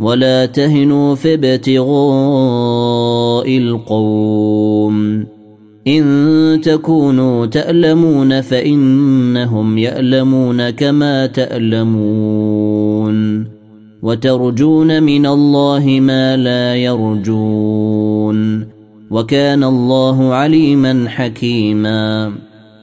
ولا تهنوا في ابتغاء القوم. إن تكونوا تألمون فإنهم يألمون كما تألمون. وترجون من الله ما لا يرجون. وكان الله عليما حكيما.